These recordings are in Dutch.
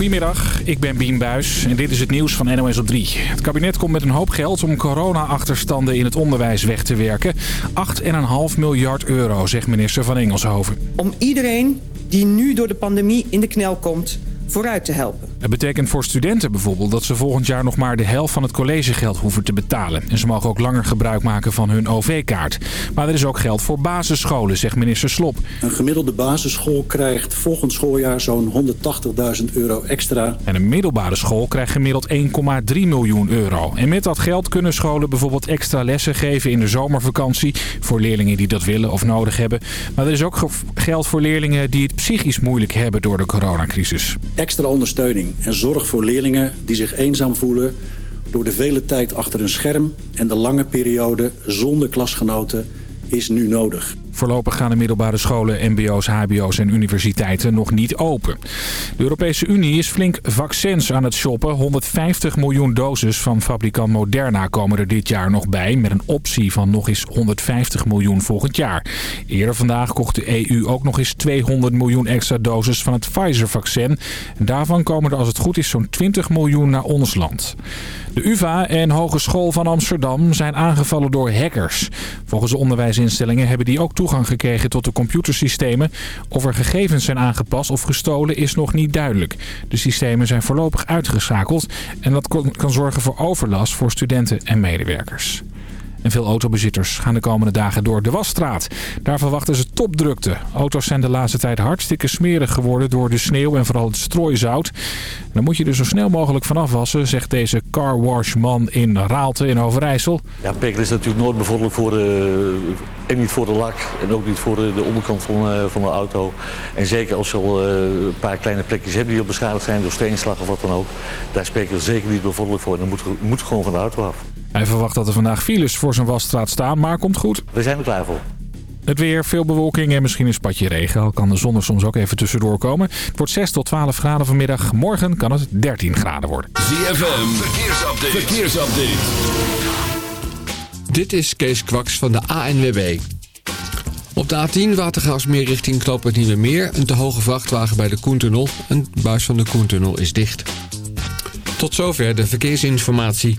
Goedemiddag, ik ben Bien Buis en dit is het nieuws van NOS op 3. Het kabinet komt met een hoop geld om corona-achterstanden in het onderwijs weg te werken. 8,5 miljard euro, zegt minister van Engelshoven. Om iedereen die nu door de pandemie in de knel komt, vooruit te helpen. Dat betekent voor studenten bijvoorbeeld dat ze volgend jaar nog maar de helft van het collegegeld hoeven te betalen. En ze mogen ook langer gebruik maken van hun OV-kaart. Maar er is ook geld voor basisscholen, zegt minister Slop. Een gemiddelde basisschool krijgt volgend schooljaar zo'n 180.000 euro extra. En een middelbare school krijgt gemiddeld 1,3 miljoen euro. En met dat geld kunnen scholen bijvoorbeeld extra lessen geven in de zomervakantie... voor leerlingen die dat willen of nodig hebben. Maar er is ook geld voor leerlingen die het psychisch moeilijk hebben door de coronacrisis. Extra ondersteuning en zorg voor leerlingen die zich eenzaam voelen door de vele tijd achter een scherm en de lange periode zonder klasgenoten is nu nodig. Voorlopig gaan de middelbare scholen, mbo's, hbo's en universiteiten nog niet open. De Europese Unie is flink vaccins aan het shoppen. 150 miljoen doses van fabrikant Moderna komen er dit jaar nog bij... met een optie van nog eens 150 miljoen volgend jaar. Eerder vandaag kocht de EU ook nog eens 200 miljoen extra doses van het Pfizer-vaccin. Daarvan komen er als het goed is zo'n 20 miljoen naar ons land. De UvA en Hogeschool van Amsterdam zijn aangevallen door hackers. Volgens de onderwijsinstellingen hebben die ook toegevoegd gekregen tot de computersystemen. Of er gegevens zijn aangepast of gestolen is nog niet duidelijk. De systemen zijn voorlopig uitgeschakeld en dat kan zorgen voor overlast voor studenten en medewerkers. En veel autobezitters gaan de komende dagen door de wasstraat. Daar verwachten ze topdrukte. Auto's zijn de laatste tijd hartstikke smerig geworden door de sneeuw en vooral het strooizout. dan moet je er zo snel mogelijk van afwassen, zegt deze carwashman in Raalte in Overijssel. Ja, pekel is natuurlijk nooit bevorderlijk voor de, en niet voor de lak en ook niet voor de, onderkant van, eh, van de auto. En zeker als je al eh, een paar kleine plekjes hebt die al beschadigd zijn door steenslag of wat dan ook. Daar spekel zeker niet bevorderlijk voor Dan moet, moet gewoon van de auto af. Hij verwacht dat er vandaag files voor zijn wasstraat staan, maar komt goed. We zijn er klaar voor. Het weer, veel bewolking en misschien een spatje regen. Al kan de zon er soms ook even tussendoor komen. Het wordt 6 tot 12 graden vanmiddag. Morgen kan het 13 graden worden. ZFM, verkeersupdate. verkeersupdate. Dit is Kees Kwaks van de ANWB. Op de A10 watergasmeerrichting richting het Nieuwe Meer. Een te hoge vrachtwagen bij de Koentunnel. Een buis van de Koentunnel is dicht. Tot zover de verkeersinformatie.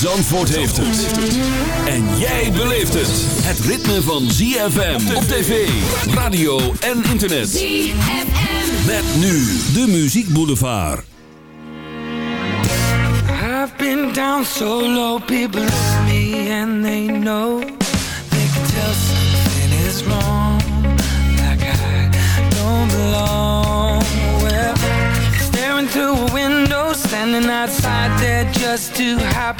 Zandvoort heeft het. En jij beleeft het. Het ritme van ZFM op tv, radio en internet. ZFM. Met nu de Muziek Boulevard. I've been down so low, people love me and they know. They can tell something is wrong. Like I don't belong. Well, staring through a window, standing outside there just to hop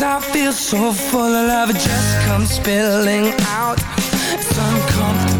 Sometimes I feel so full of love It just comes spilling out It's uncomfortable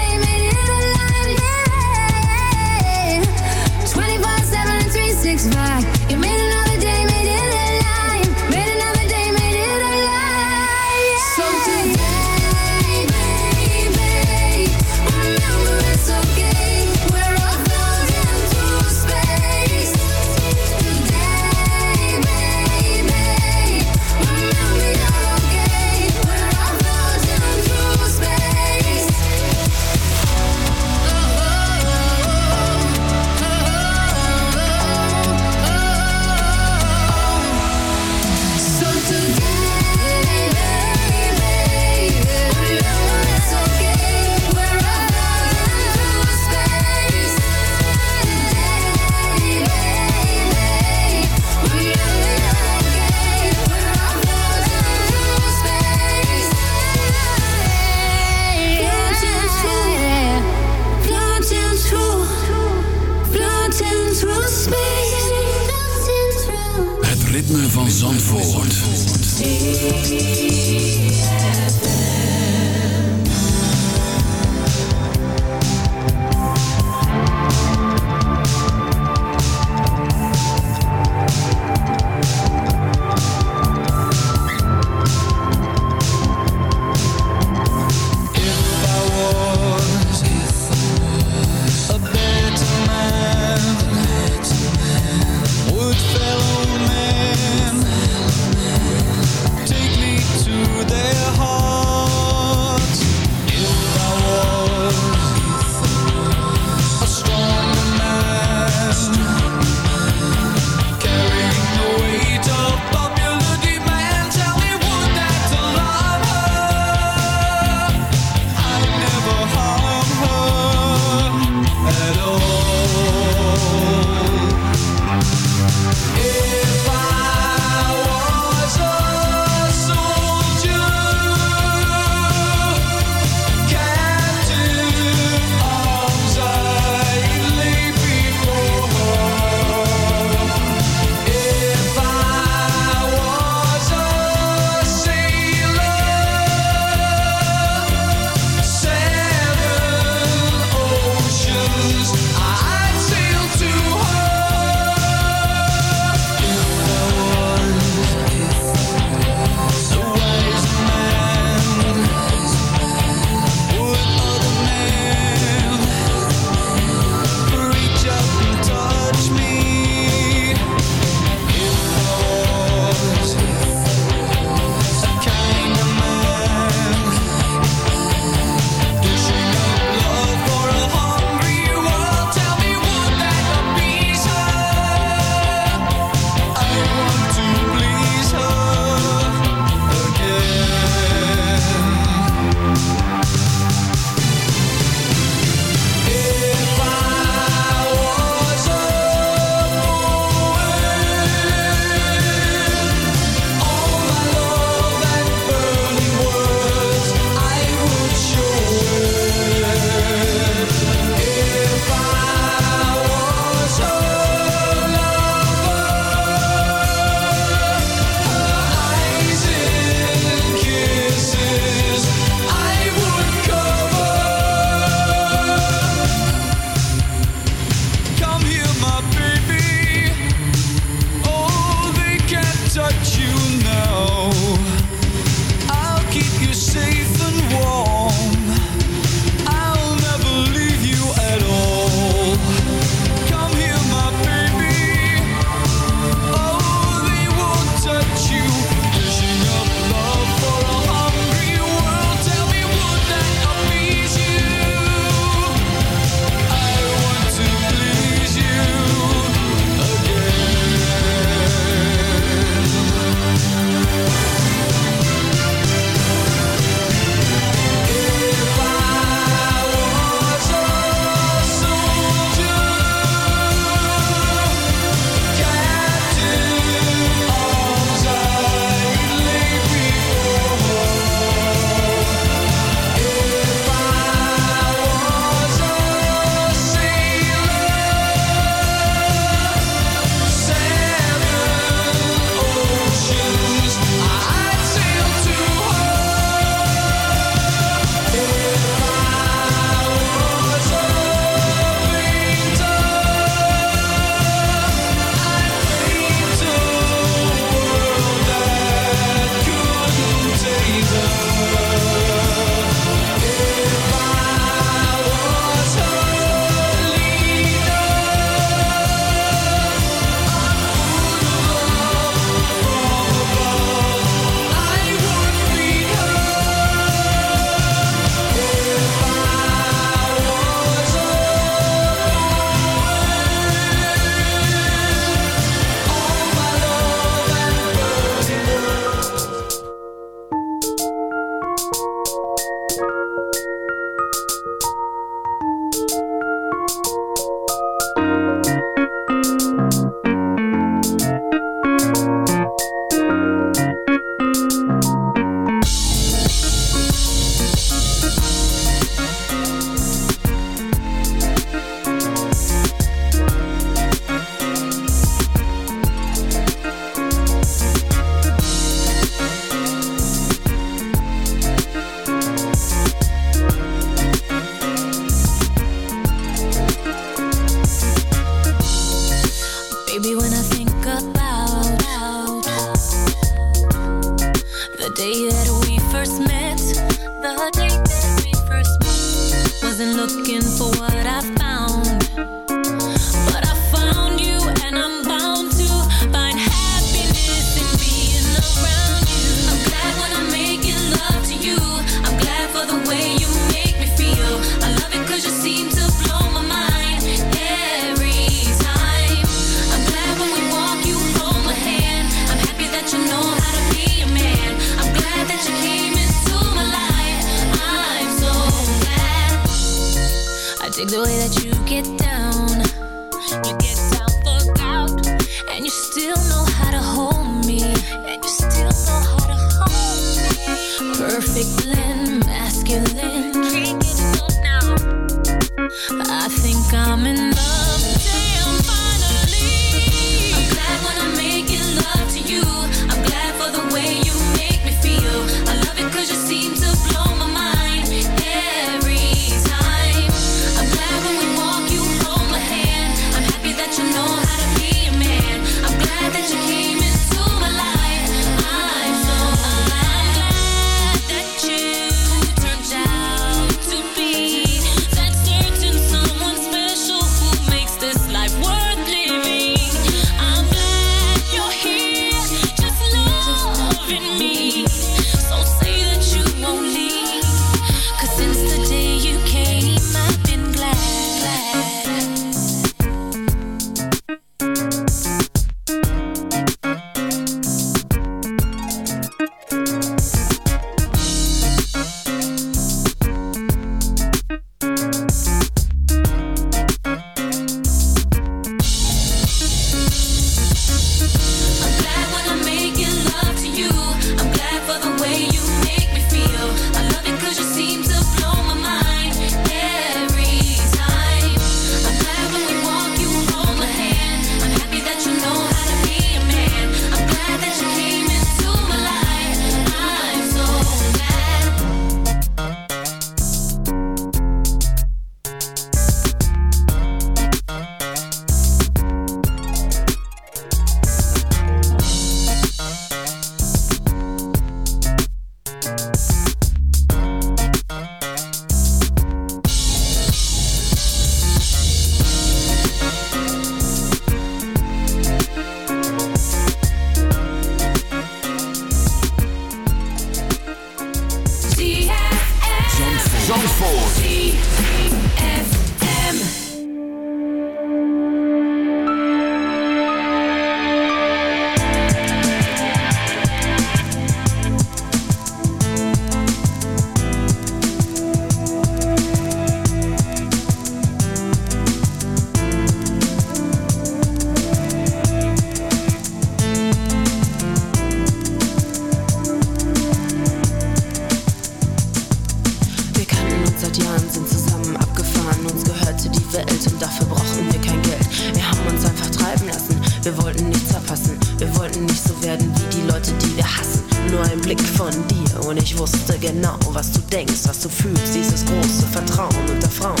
Wir wollten nichts verpassen, wir wollten nicht so werden wie die Leute, die wir hassen. Nur ein Blick von dir und ich wusste genau, was du denkst, was du fühlst, dieses große Vertrauen unter Frauen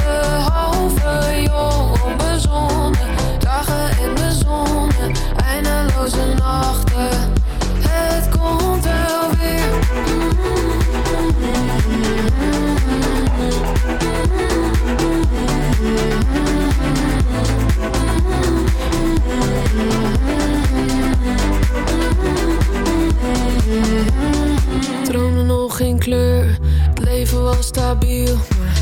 boze nachten. Het komt wel weer. Mm Droomde nog geen kleur, het leven was stabiel.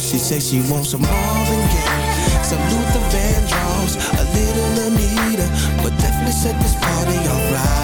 She said she wants some Marvin Gaye, some Luther Vandross, a little Anita, but definitely set this party alright.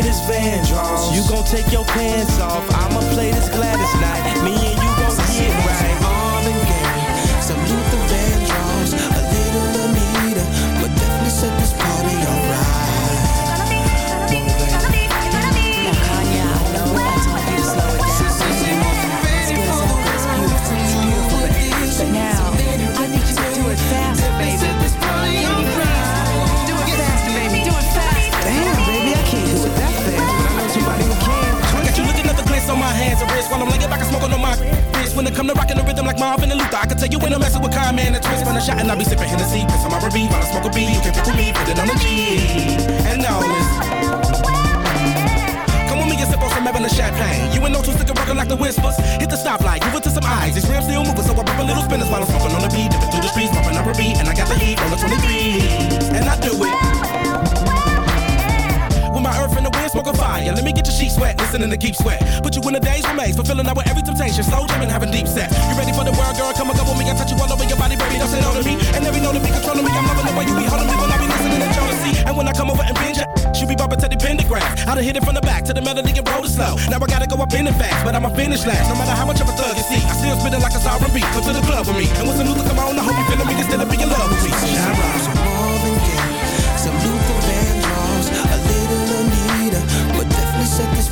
play this Vandross. You gon' take your pants off. I'ma play this Gladys night. Me and you gon' get right. on them, lay it back and smoke on my wrist. When it come to rocking the rhythm like Marvin and Luther, I can tell you when I'm messing with Kyle, man, and twist when I shot and I be sipping Hennessy. Cause on my Ruby, while I smoke a B, you can pick with me, put it on the G. And now it's sip on some Evan champagne. You ain't no two stick rockin' like the whispers. Hit the stoplight, give it to some eyes. These rims still moving, so I pop a little spinners while I'm smoking on the beat. Dipping through the streets, popping up a beat, and I got the heat on the 23. listening to Keep Sweat. Put you in a daze remains, fulfilling with every temptation. Slow jamming, having deep sex. You ready for the world, girl? Come and come with me. I touch you all over your body, baby. Don't say no to me. And every note to be controlling me. I'm loving the way you be holding me when I be listening to jealousy. And when I come over and binge, she be bumping to the pentagram. I done hit it from the back to the melody and roll it slow. Now I gotta go up in the fast, but I'ma finish last. No matter how much of a thug you see, I still spinning like a sovereign beat. Come to the club with me. And when some new look, come on, I hope you feeling me. Can still be in love with me. Shine,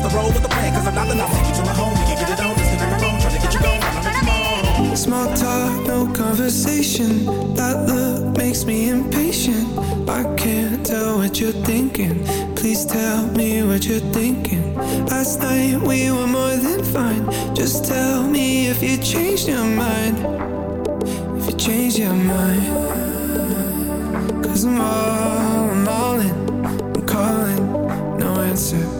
That's the road with the plan, cause I'm not the Take you to my home, we can get it on. to get you going. Small talk, no conversation. That look makes me impatient. I can't tell what you're thinking. Please tell me what you're thinking. Last night we were more than fine. Just tell me if you changed your mind. If you changed your mind. Cause I'm all, I'm all in. I'm calling, no answer.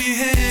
of your hand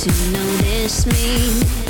to notice me.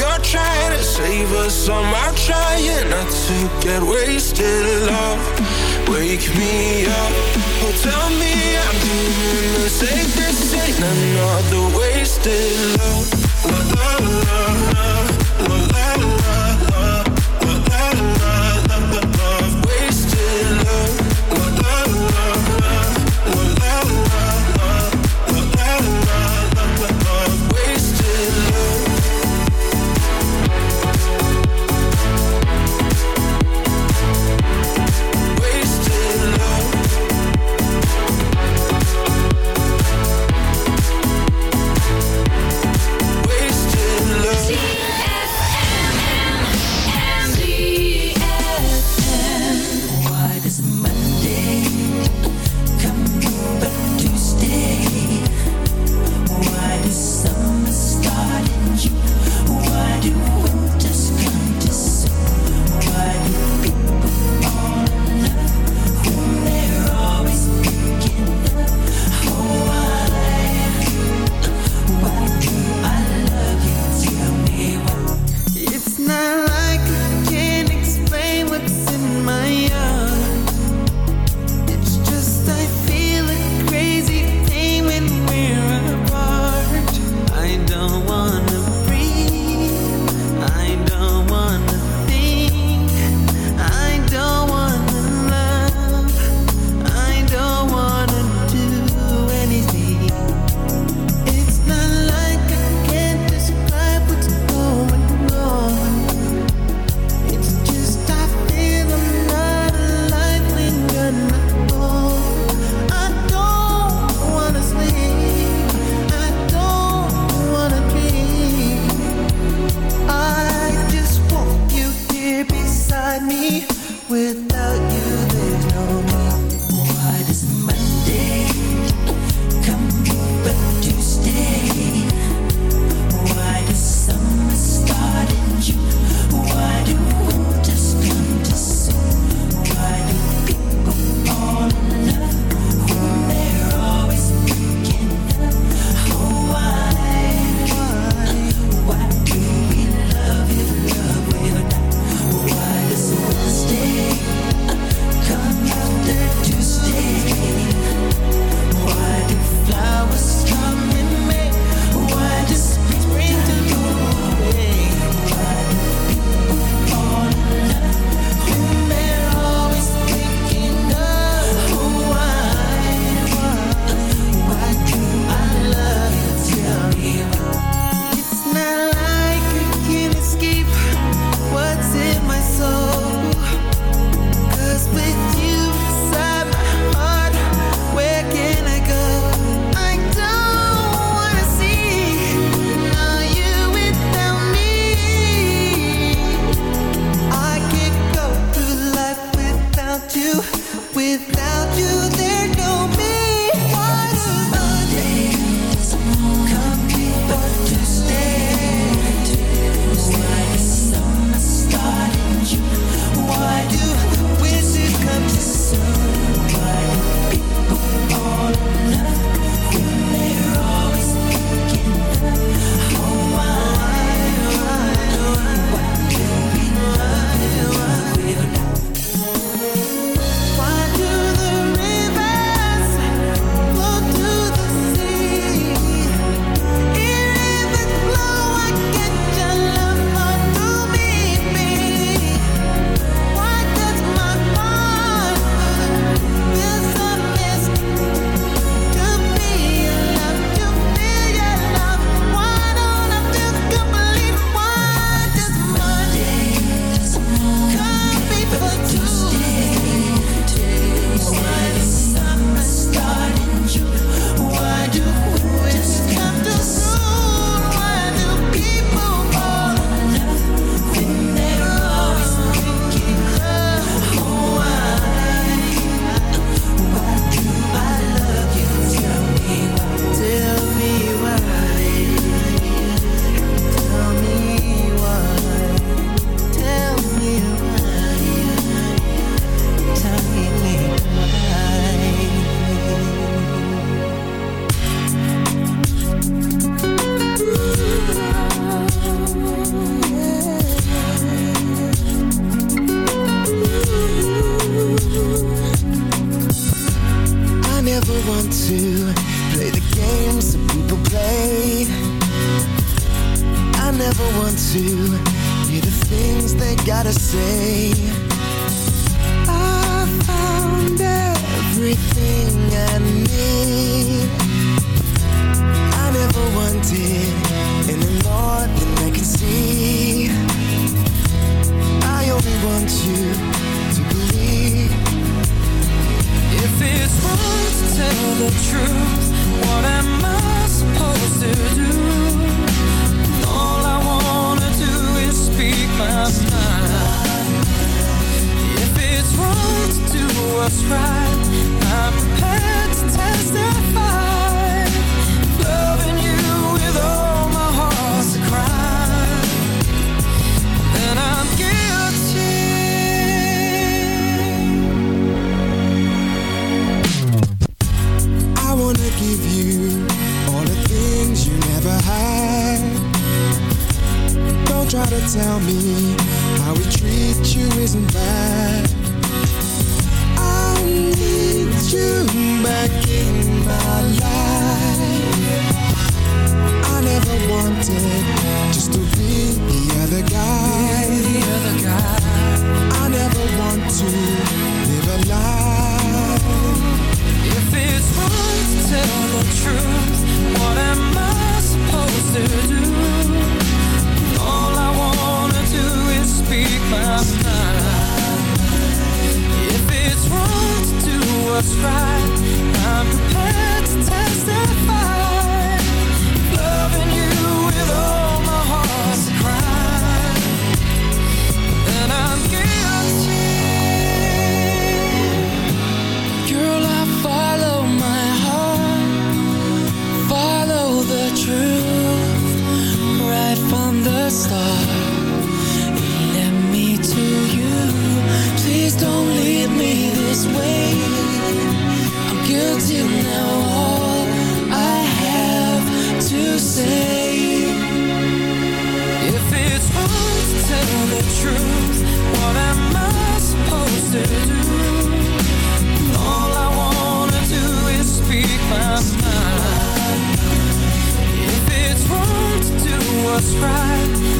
you're trying to save us, I'm trying not to get wasted. Love, wake me up. Oh, tell me. just right what's right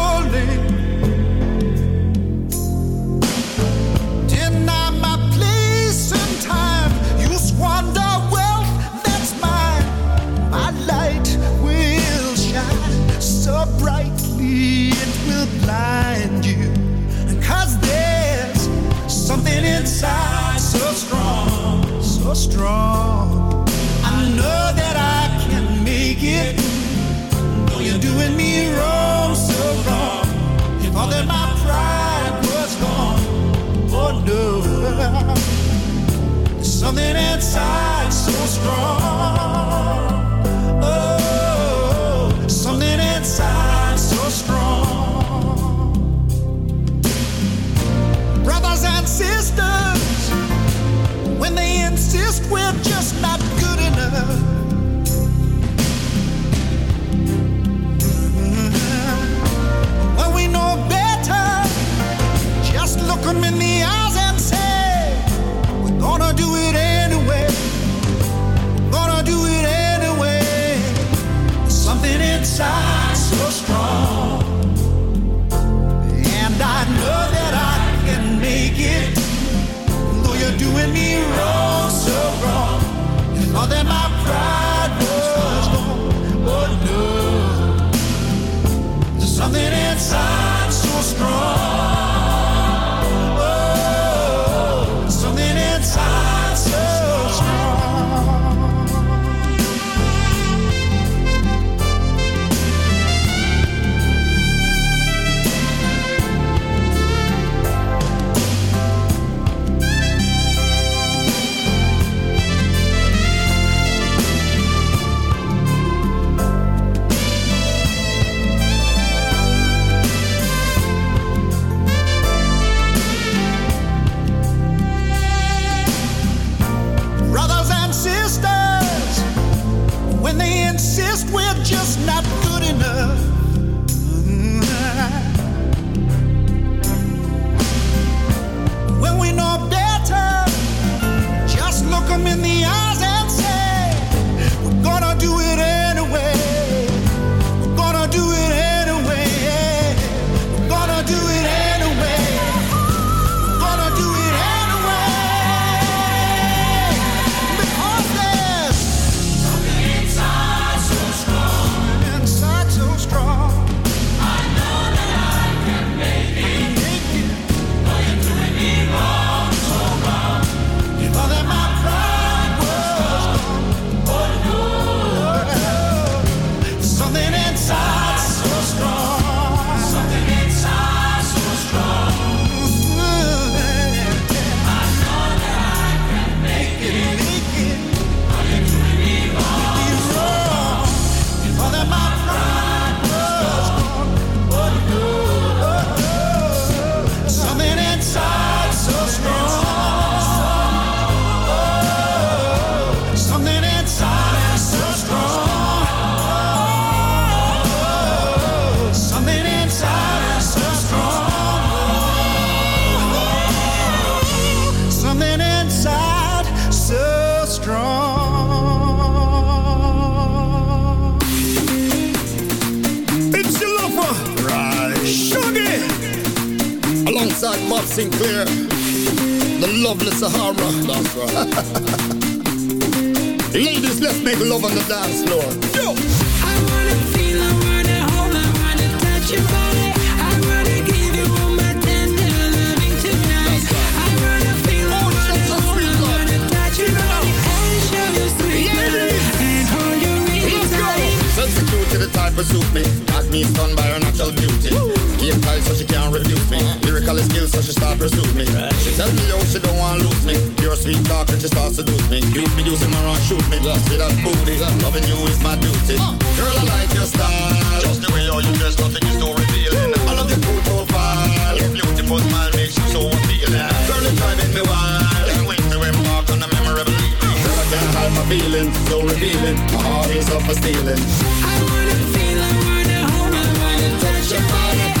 so strong. I know that I can make it. Though you're doing me wrong, so wrong. that my pride was gone, oh no. There's something inside so strong. feeling, is up for stealing. I wanna feel, I wanna hold, I wanna touch your body.